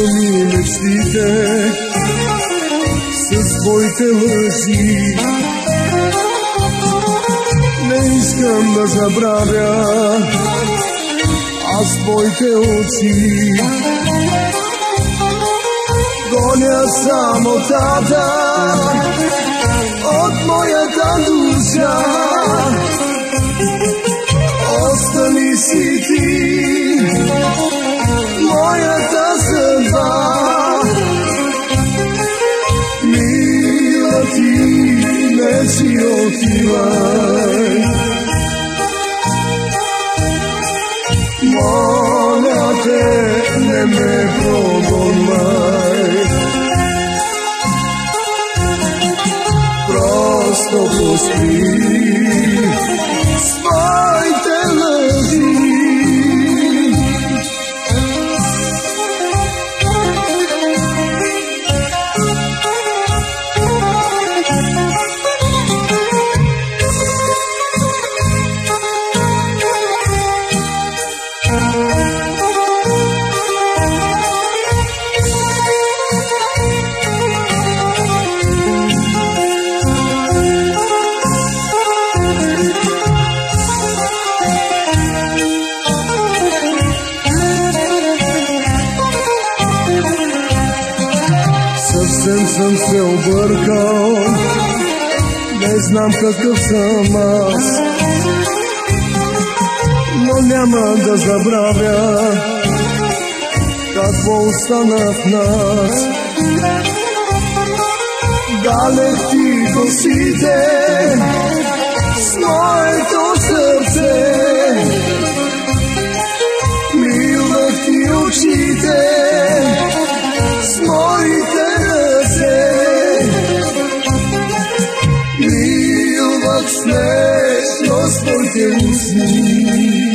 устите с твоите лъжи. Не искам да забравя аз твоите очи. Гоня самотата от моята душа. Остани си ти, не си отивай. Моля те, не ме Съвсем съм се объркал, не знам какъв съм аз, но няма да забравя какво остана в нас. Далех ти косите с моето Милвах с нежност твоите устни.